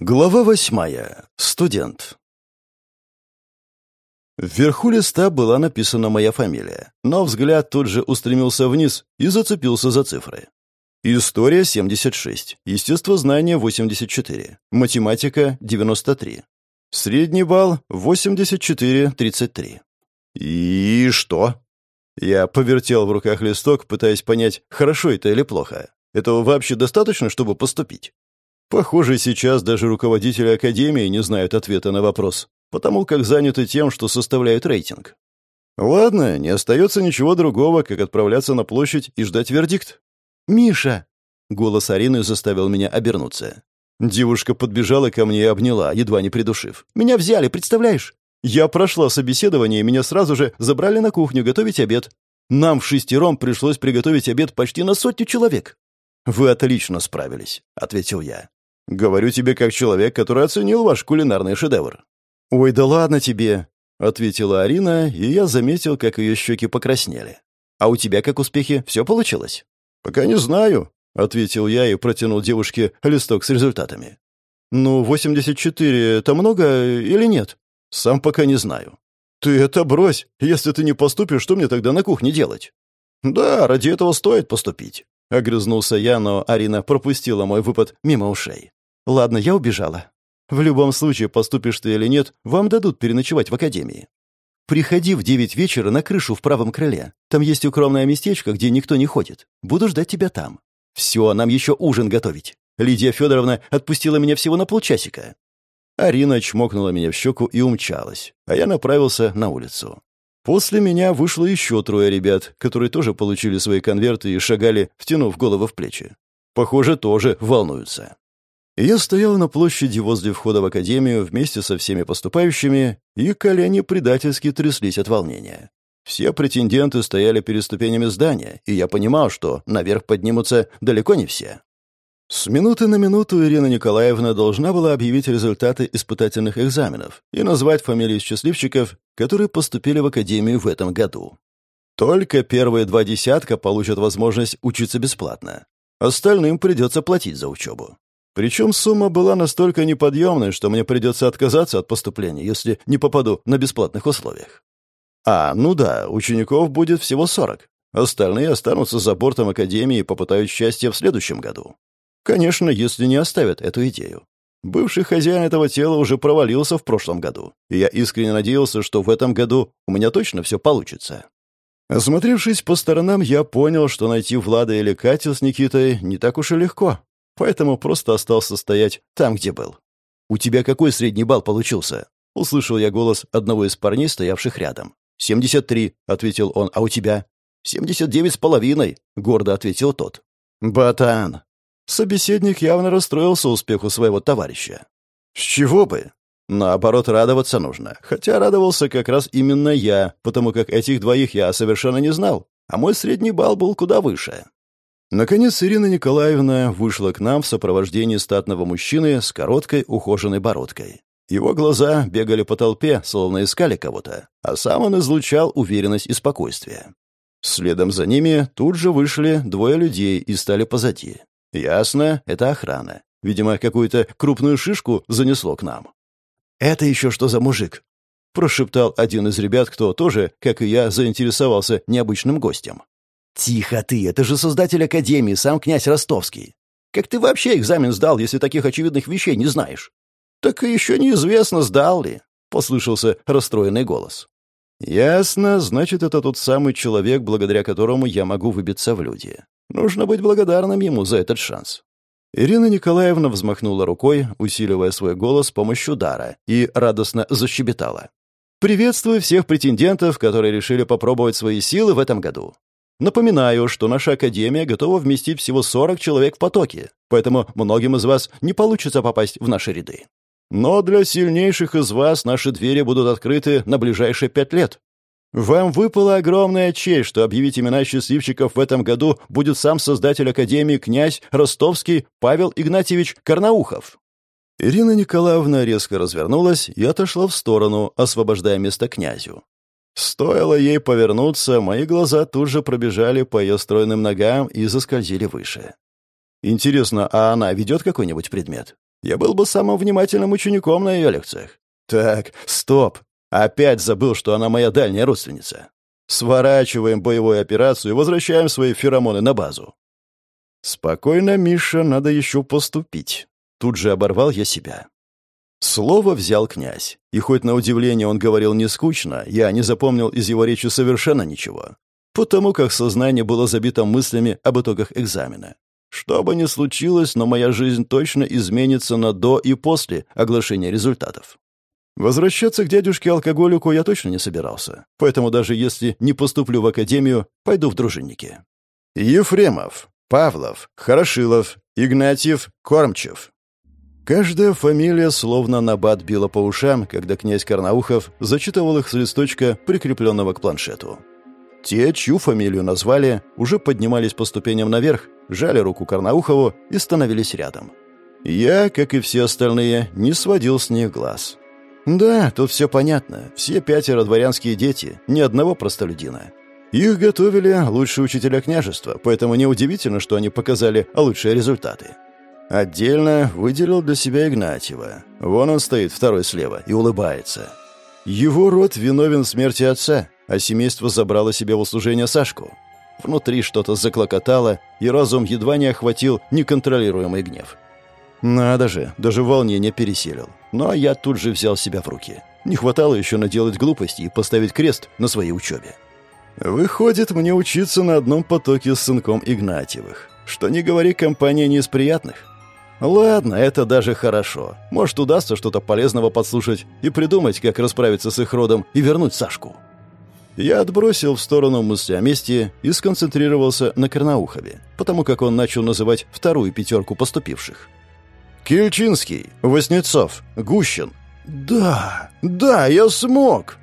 Глава восьмая. Студент. Вверху листа была написана моя фамилия, но взгляд тут же устремился вниз и зацепился за цифры. История 76, естествознание 84, математика 93. Средний балл 84-33. И что? Я повертел в руках листок, пытаясь понять, хорошо это или плохо. Этого вообще достаточно, чтобы поступить? Похоже, сейчас даже руководители Академии не знают ответа на вопрос, потому как заняты тем, что составляют рейтинг. Ладно, не остается ничего другого, как отправляться на площадь и ждать вердикт. «Миша!» — голос Арины заставил меня обернуться. Девушка подбежала ко мне и обняла, едва не придушив. «Меня взяли, представляешь? Я прошла собеседование, и меня сразу же забрали на кухню готовить обед. Нам в шестером пришлось приготовить обед почти на сотню человек». «Вы отлично справились», — ответил я. Говорю тебе как человек, который оценил ваш кулинарный шедевр». «Ой, да ладно тебе», — ответила Арина, и я заметил, как ее щеки покраснели. «А у тебя как успехи? Все получилось?» «Пока не знаю», — ответил я и протянул девушке листок с результатами. «Ну, 84 — это много или нет?» «Сам пока не знаю». «Ты это брось! Если ты не поступишь, что мне тогда на кухне делать?» «Да, ради этого стоит поступить», — огрызнулся я, но Арина пропустила мой выпад мимо ушей. Ладно, я убежала. В любом случае, поступишь ты или нет, вам дадут переночевать в академии. Приходи в девять вечера на крышу в правом крыле. Там есть укромное местечко, где никто не ходит. Буду ждать тебя там. Все, нам еще ужин готовить. Лидия Федоровна отпустила меня всего на полчасика. Арина чмокнула меня в щеку и умчалась, а я направился на улицу. После меня вышло еще трое ребят, которые тоже получили свои конверты и шагали, втянув голову в плечи. Похоже, тоже волнуются. Я стоял на площади возле входа в академию вместе со всеми поступающими, и колени предательски тряслись от волнения. Все претенденты стояли перед ступенями здания, и я понимал, что наверх поднимутся далеко не все. С минуты на минуту Ирина Николаевна должна была объявить результаты испытательных экзаменов и назвать фамилии счастливчиков, которые поступили в академию в этом году. Только первые два десятка получат возможность учиться бесплатно. Остальным придется платить за учебу. Причем сумма была настолько неподъемной, что мне придется отказаться от поступления, если не попаду на бесплатных условиях. А, ну да, учеников будет всего 40. Остальные останутся за бортом Академии и попытают счастье в следующем году. Конечно, если не оставят эту идею. Бывший хозяин этого тела уже провалился в прошлом году, и я искренне надеялся, что в этом году у меня точно все получится. Осмотревшись по сторонам, я понял, что найти Влада или Катю с Никитой не так уж и легко поэтому просто остался стоять там, где был. «У тебя какой средний балл получился?» — услышал я голос одного из парней, стоявших рядом. «Семьдесят три», — ответил он, — «а у тебя?» «Семьдесят девять с половиной», — гордо ответил тот. «Батан!» Собеседник явно расстроился успеху своего товарища. «С чего бы?» Наоборот, радоваться нужно. Хотя радовался как раз именно я, потому как этих двоих я совершенно не знал, а мой средний балл был куда выше. Наконец Ирина Николаевна вышла к нам в сопровождении статного мужчины с короткой ухоженной бородкой. Его глаза бегали по толпе, словно искали кого-то, а сам он излучал уверенность и спокойствие. Следом за ними тут же вышли двое людей и стали позади. Ясно, это охрана. Видимо, какую-то крупную шишку занесло к нам. «Это еще что за мужик?» — прошептал один из ребят, кто тоже, как и я, заинтересовался необычным гостем. «Тихо ты, это же создатель Академии, сам князь Ростовский. Как ты вообще экзамен сдал, если таких очевидных вещей не знаешь?» «Так и еще неизвестно, сдал ли», — послышался расстроенный голос. «Ясно, значит, это тот самый человек, благодаря которому я могу выбиться в люди. Нужно быть благодарным ему за этот шанс». Ирина Николаевна взмахнула рукой, усиливая свой голос с помощью дара, и радостно защебетала. «Приветствую всех претендентов, которые решили попробовать свои силы в этом году. Напоминаю, что наша академия готова вместить всего 40 человек в потоке, поэтому многим из вас не получится попасть в наши ряды. Но для сильнейших из вас наши двери будут открыты на ближайшие пять лет. Вам выпала огромная честь, что объявить имена счастливчиков в этом году будет сам создатель Академии князь Ростовский Павел Игнатьевич Карнаухов. Ирина Николаевна резко развернулась и отошла в сторону, освобождая место князю. Стоило ей повернуться, мои глаза тут же пробежали по ее стройным ногам и заскользили выше. Интересно, а она ведет какой-нибудь предмет? Я был бы самым внимательным учеником на ее лекциях. Так, стоп. Опять забыл, что она моя дальняя родственница. Сворачиваем боевую операцию и возвращаем свои феромоны на базу. Спокойно, Миша, надо еще поступить. Тут же оборвал я себя. Слово взял князь, и хоть на удивление он говорил не скучно, я не запомнил из его речи совершенно ничего, потому как сознание было забито мыслями об итогах экзамена. Что бы ни случилось, но моя жизнь точно изменится на до и после оглашения результатов. Возвращаться к дядюшке-алкоголику я точно не собирался, поэтому даже если не поступлю в академию, пойду в дружинники. Ефремов, Павлов, Хорошилов, Игнатьев, Кормчев. Каждая фамилия словно набат била по ушам, когда князь Карнаухов зачитывал их с листочка, прикрепленного к планшету. Те, чью фамилию назвали, уже поднимались по ступеням наверх, жали руку Карнаухову и становились рядом. Я, как и все остальные, не сводил с них глаз. Да, тут все понятно. Все пятеро дворянские дети, ни одного простолюдина. Их готовили лучшие учителя княжества, поэтому неудивительно, что они показали лучшие результаты. Отдельно выделил для себя Игнатьева. Вон он стоит, второй слева, и улыбается. Его род виновен в смерти отца, а семейство забрало себе в услужение Сашку. Внутри что-то заклокотало, и разум едва не охватил неконтролируемый гнев. Надо же, даже волнение переселил. Но я тут же взял себя в руки. Не хватало еще наделать глупости и поставить крест на своей учебе. Выходит, мне учиться на одном потоке с сынком Игнатьевых. Что не говори, компания не из приятных. Ладно, это даже хорошо. Может, удастся что-то полезного подслушать и придумать, как расправиться с их родом и вернуть Сашку. Я отбросил в сторону мысли о мести и сконцентрировался на Карнаухове, потому как он начал называть вторую пятерку поступивших. Кильчинский, Воснецов, Гущин. Да, да, я смог.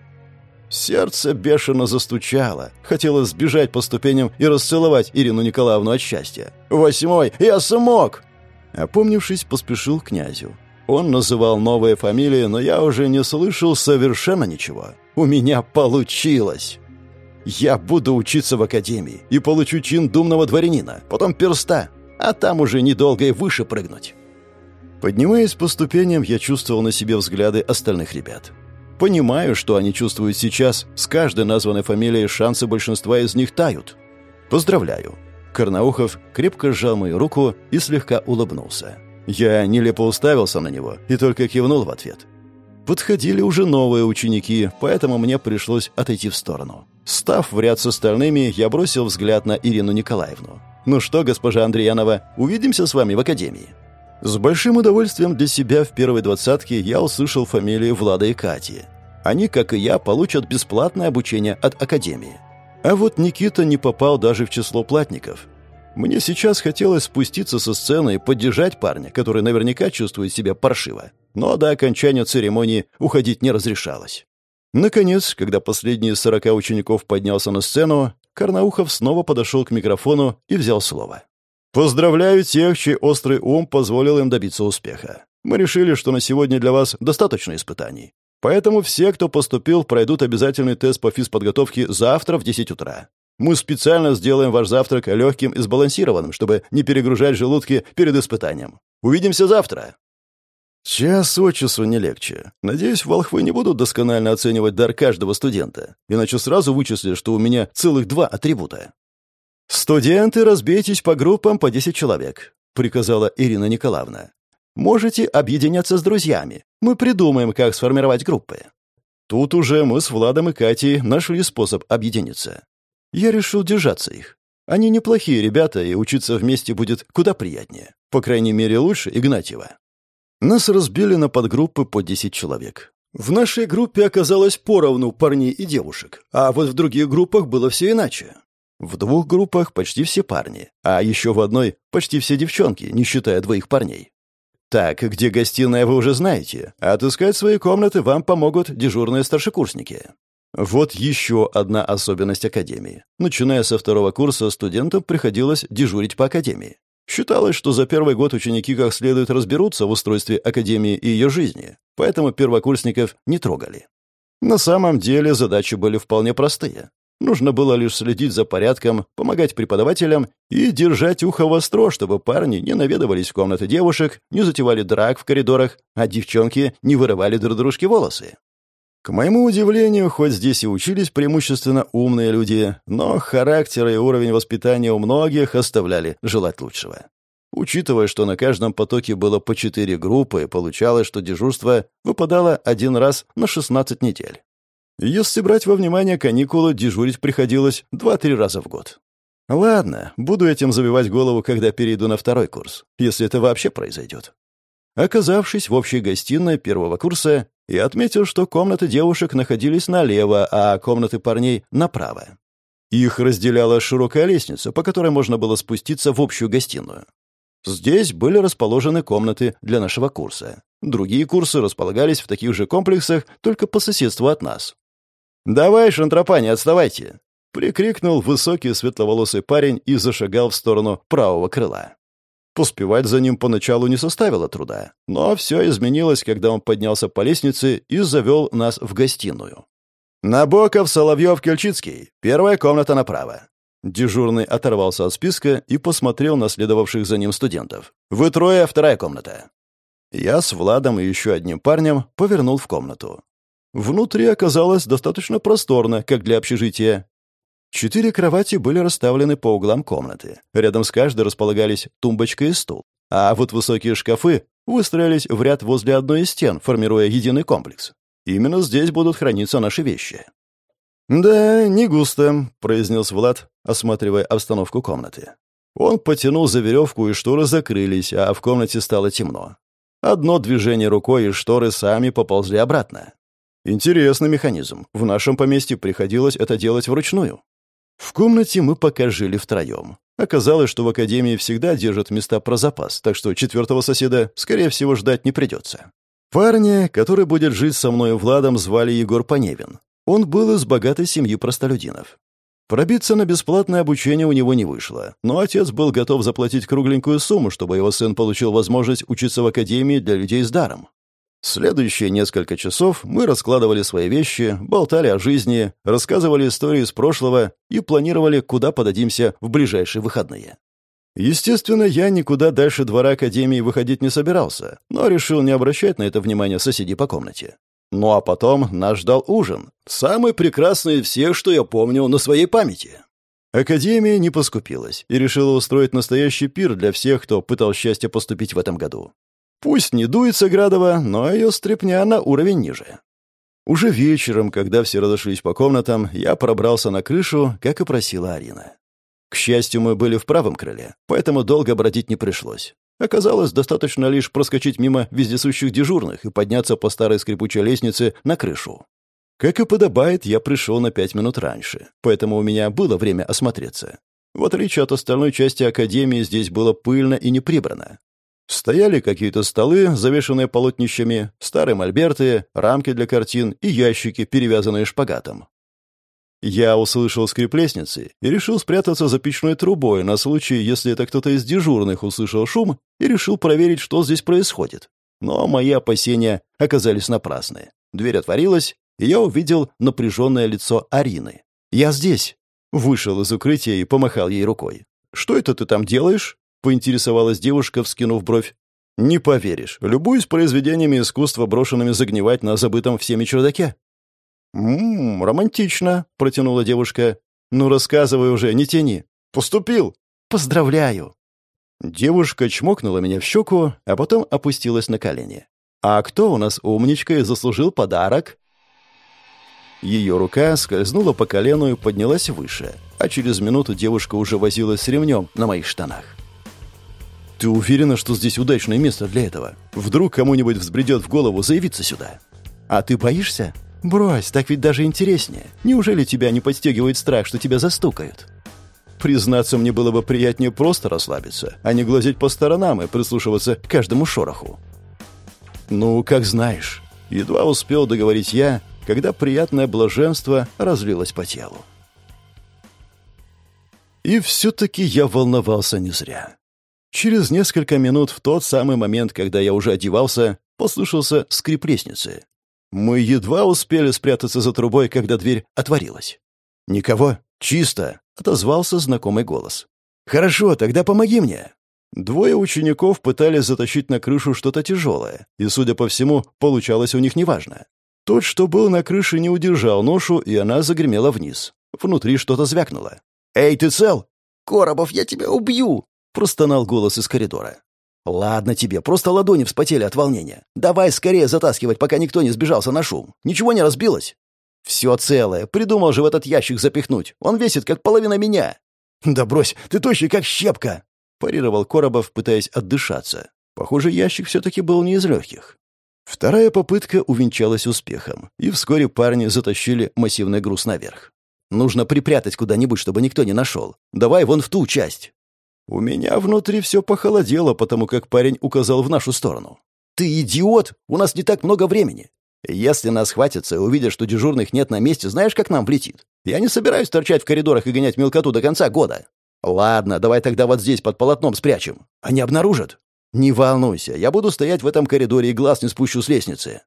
Сердце бешено застучало. Хотелось сбежать по ступеням и расцеловать Ирину Николаевну от счастья. «Восьмой! Я смог!» Опомнившись, поспешил к князю. Он называл новые фамилии, но я уже не слышал совершенно ничего. У меня получилось! Я буду учиться в академии и получу чин думного дворянина, потом перста, а там уже недолго и выше прыгнуть. Поднимаясь по ступеням, я чувствовал на себе взгляды остальных ребят. Понимаю, что они чувствуют сейчас. С каждой названной фамилией шансы большинства из них тают. Поздравляю. Карнаухов крепко сжал мою руку и слегка улыбнулся. Я нелепо уставился на него и только кивнул в ответ. Подходили уже новые ученики, поэтому мне пришлось отойти в сторону. Став в ряд с остальными, я бросил взгляд на Ирину Николаевну. «Ну что, госпожа Андреянова, увидимся с вами в академии?» С большим удовольствием для себя в первой двадцатке я услышал фамилии Влада и Кати. Они, как и я, получат бесплатное обучение от Академии. А вот Никита не попал даже в число платников. Мне сейчас хотелось спуститься со сцены и поддержать парня, который наверняка чувствует себя паршиво. Но до окончания церемонии уходить не разрешалось. Наконец, когда последний из сорока учеников поднялся на сцену, Карнаухов снова подошел к микрофону и взял слово. Поздравляю тех, чей острый ум позволил им добиться успеха. Мы решили, что на сегодня для вас достаточно испытаний. Поэтому все, кто поступил, пройдут обязательный тест по физподготовке завтра в 10 утра. Мы специально сделаем ваш завтрак легким и сбалансированным, чтобы не перегружать желудки перед испытанием. Увидимся завтра!» Час от часу не легче. Надеюсь, волхвы не будут досконально оценивать дар каждого студента, иначе сразу вычислят, что у меня целых два атрибута. «Студенты, разбейтесь по группам по 10 человек», — приказала Ирина Николаевна. «Можете объединяться с друзьями. Мы придумаем, как сформировать группы». Тут уже мы с Владом и Катей нашли способ объединиться. Я решил держаться их. Они неплохие ребята, и учиться вместе будет куда приятнее. По крайней мере, лучше Игнатьева. Нас разбили на подгруппы по 10 человек. В нашей группе оказалось поровну парней и девушек, а вот в других группах было все иначе. В двух группах почти все парни, а еще в одной почти все девчонки, не считая двоих парней. Так, где гостиная вы уже знаете. Отыскать свои комнаты вам помогут дежурные старшекурсники. Вот еще одна особенность Академии. Начиная со второго курса студентам приходилось дежурить по Академии. Считалось, что за первый год ученики как следует разберутся в устройстве Академии и ее жизни, поэтому первокурсников не трогали. На самом деле задачи были вполне простые. Нужно было лишь следить за порядком, помогать преподавателям и держать ухо востро, чтобы парни не наведывались в комнаты девушек, не затевали драк в коридорах, а девчонки не вырывали друг дружке волосы. К моему удивлению, хоть здесь и учились преимущественно умные люди, но характер и уровень воспитания у многих оставляли желать лучшего. Учитывая, что на каждом потоке было по четыре группы, получалось, что дежурство выпадало один раз на 16 недель. Если брать во внимание каникулы, дежурить приходилось 2-3 раза в год. Ладно, буду этим забивать голову, когда перейду на второй курс, если это вообще произойдет. Оказавшись в общей гостиной первого курса, я отметил, что комнаты девушек находились налево, а комнаты парней — направо. Их разделяла широкая лестница, по которой можно было спуститься в общую гостиную. Здесь были расположены комнаты для нашего курса. Другие курсы располагались в таких же комплексах, только по соседству от нас. «Давай, шантропа, не отставайте!» — прикрикнул высокий светловолосый парень и зашагал в сторону правого крыла. Поспевать за ним поначалу не составило труда, но все изменилось, когда он поднялся по лестнице и завел нас в гостиную. «Набоков, Соловьев, Кельчицкий. Первая комната направо». Дежурный оторвался от списка и посмотрел на следовавших за ним студентов. «Вы трое, вторая комната». Я с Владом и еще одним парнем повернул в комнату. Внутри оказалось достаточно просторно, как для общежития. Четыре кровати были расставлены по углам комнаты. Рядом с каждой располагались тумбочка и стул. А вот высокие шкафы выстроились в ряд возле одной из стен, формируя единый комплекс. Именно здесь будут храниться наши вещи. «Да, не густо», — произнес Влад, осматривая обстановку комнаты. Он потянул за веревку, и шторы закрылись, а в комнате стало темно. Одно движение рукой, и шторы сами поползли обратно. Интересный механизм. В нашем поместье приходилось это делать вручную. В комнате мы пока жили втроем. Оказалось, что в академии всегда держат места про запас, так что четвертого соседа, скорее всего, ждать не придется. Парня, который будет жить со мной Владом, звали Егор Поневин. Он был из богатой семьи простолюдинов. Пробиться на бесплатное обучение у него не вышло, но отец был готов заплатить кругленькую сумму, чтобы его сын получил возможность учиться в академии для людей с даром. Следующие несколько часов мы раскладывали свои вещи, болтали о жизни, рассказывали истории из прошлого и планировали, куда подадимся в ближайшие выходные. Естественно, я никуда дальше двора Академии выходить не собирался, но решил не обращать на это внимания соседей по комнате. Ну а потом нас ждал ужин. Самый прекрасный из всех, что я помню на своей памяти. Академия не поскупилась и решила устроить настоящий пир для всех, кто пытал счастье поступить в этом году. Пусть не дуется Градова, но ее стряпня на уровень ниже. Уже вечером, когда все разошлись по комнатам, я пробрался на крышу, как и просила Арина. К счастью, мы были в правом крыле, поэтому долго бродить не пришлось. Оказалось, достаточно лишь проскочить мимо вездесущих дежурных и подняться по старой скрипучей лестнице на крышу. Как и подобает, я пришел на пять минут раньше, поэтому у меня было время осмотреться. В отличие от остальной части Академии, здесь было пыльно и не прибрано. Стояли какие-то столы, завешенные полотнищами, старые мольберты, рамки для картин и ящики, перевязанные шпагатом. Я услышал скрип лестницы и решил спрятаться за печной трубой на случай, если это кто-то из дежурных услышал шум и решил проверить, что здесь происходит. Но мои опасения оказались напрасны. Дверь отворилась, и я увидел напряженное лицо Арины. «Я здесь!» Вышел из укрытия и помахал ей рукой. «Что это ты там делаешь?» — поинтересовалась девушка, вскинув бровь. «Не поверишь, любуюсь произведениями искусства, брошенными загнивать на забытом всеми чердаке». «Ммм, романтично», — протянула девушка. «Ну, рассказывай уже, не тяни». «Поступил». «Поздравляю». Девушка чмокнула меня в щеку, а потом опустилась на колени. «А кто у нас умничка и заслужил подарок?» Ее рука скользнула по колену и поднялась выше, а через минуту девушка уже возилась с ремнем на моих штанах. «Ты уверена, что здесь удачное место для этого? Вдруг кому-нибудь взбредет в голову заявиться сюда?» «А ты боишься?» «Брось, так ведь даже интереснее. Неужели тебя не подстегивает страх, что тебя застукают?» Признаться, мне было бы приятнее просто расслабиться, а не глазеть по сторонам и прислушиваться к каждому шороху. «Ну, как знаешь». Едва успел договорить я, когда приятное блаженство разлилось по телу. И все-таки я волновался не зря. Через несколько минут, в тот самый момент, когда я уже одевался, послышался скрип лестницы. Мы едва успели спрятаться за трубой, когда дверь отворилась. «Никого? Чисто!» — отозвался знакомый голос. «Хорошо, тогда помоги мне!» Двое учеников пытались затащить на крышу что-то тяжелое, и, судя по всему, получалось у них неважно. Тот, что был на крыше, не удержал ношу, и она загремела вниз. Внутри что-то звякнуло. «Эй, ты цел?» «Коробов, я тебя убью!» — простонал голос из коридора. «Ладно тебе, просто ладони вспотели от волнения. Давай скорее затаскивать, пока никто не сбежался на шум. Ничего не разбилось?» «Все целое. Придумал же в этот ящик запихнуть. Он весит, как половина меня». «Да брось, ты тощий, как щепка!» — парировал Коробов, пытаясь отдышаться. Похоже, ящик все-таки был не из легких. Вторая попытка увенчалась успехом, и вскоре парни затащили массивный груз наверх. «Нужно припрятать куда-нибудь, чтобы никто не нашел. Давай вон в ту часть». У меня внутри все похолодело, потому как парень указал в нашу сторону. «Ты идиот! У нас не так много времени. Если нас хватится и увидят, что дежурных нет на месте, знаешь, как нам влетит? Я не собираюсь торчать в коридорах и гонять мелкоту до конца года. Ладно, давай тогда вот здесь под полотном спрячем. Они обнаружат. Не волнуйся, я буду стоять в этом коридоре и глаз не спущу с лестницы.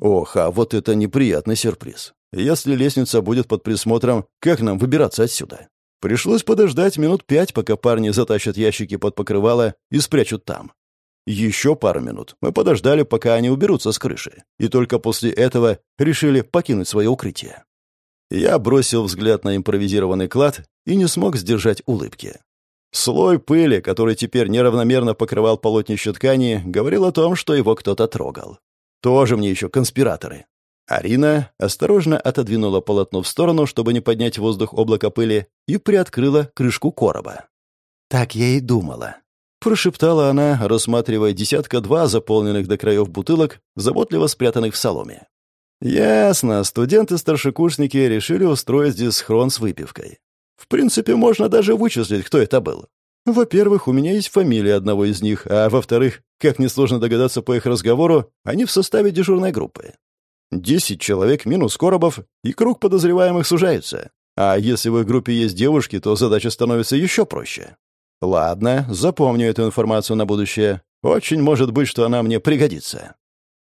Ох, а вот это неприятный сюрприз. Если лестница будет под присмотром, как нам выбираться отсюда? Пришлось подождать минут пять, пока парни затащат ящики под покрывало и спрячут там. Еще пару минут мы подождали, пока они уберутся с крыши, и только после этого решили покинуть свое укрытие. Я бросил взгляд на импровизированный клад и не смог сдержать улыбки. Слой пыли, который теперь неравномерно покрывал полотнище ткани, говорил о том, что его кто-то трогал. Тоже мне еще конспираторы. Арина осторожно отодвинула полотно в сторону, чтобы не поднять воздух облако пыли, и приоткрыла крышку короба. «Так я и думала», — прошептала она, рассматривая десятка-два заполненных до краев бутылок, заботливо спрятанных в соломе. «Ясно, студенты-старшекурсники решили устроить здесь схрон с выпивкой. В принципе, можно даже вычислить, кто это был. Во-первых, у меня есть фамилия одного из них, а во-вторых, как несложно догадаться по их разговору, они в составе дежурной группы. Десять человек минус Коробов, и круг подозреваемых сужается. А если в их группе есть девушки, то задача становится еще проще. Ладно, запомню эту информацию на будущее. Очень может быть, что она мне пригодится.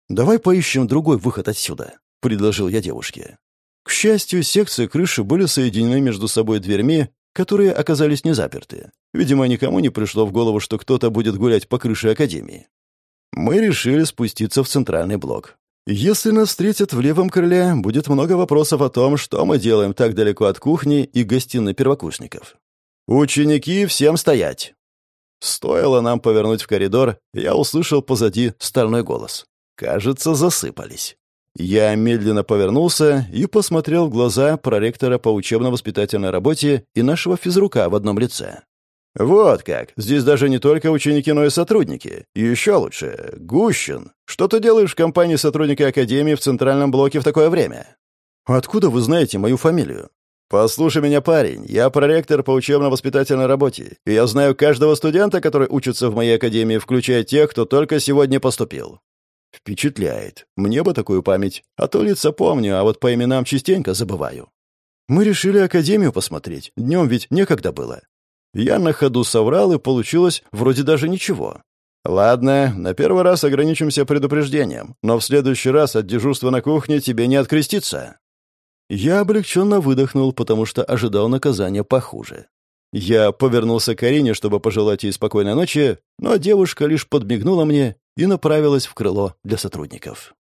«Давай поищем другой выход отсюда», — предложил я девушке. К счастью, секции крыши были соединены между собой дверьми, которые оказались не заперты. Видимо, никому не пришло в голову, что кто-то будет гулять по крыше Академии. Мы решили спуститься в центральный блок. Если нас встретят в левом крыле, будет много вопросов о том, что мы делаем так далеко от кухни и гостиной первокурсников. «Ученики, всем стоять!» Стоило нам повернуть в коридор, я услышал позади стальной голос. Кажется, засыпались. Я медленно повернулся и посмотрел в глаза проректора по учебно-воспитательной работе и нашего физрука в одном лице. «Вот как! Здесь даже не только ученики, но и сотрудники. Еще лучше. Гущин. Что ты делаешь в компании сотрудника Академии в центральном блоке в такое время?» «Откуда вы знаете мою фамилию?» «Послушай меня, парень. Я проректор по учебно-воспитательной работе, и я знаю каждого студента, который учится в моей академии, включая тех, кто только сегодня поступил». «Впечатляет. Мне бы такую память. А то лица помню, а вот по именам частенько забываю». «Мы решили академию посмотреть. Днем ведь некогда было. Я на ходу соврал, и получилось вроде даже ничего. «Ладно, на первый раз ограничимся предупреждением, но в следующий раз от дежурства на кухне тебе не откреститься». Я облегченно выдохнул, потому что ожидал наказания похуже. Я повернулся к Арине, чтобы пожелать ей спокойной ночи, но девушка лишь подмигнула мне и направилась в крыло для сотрудников.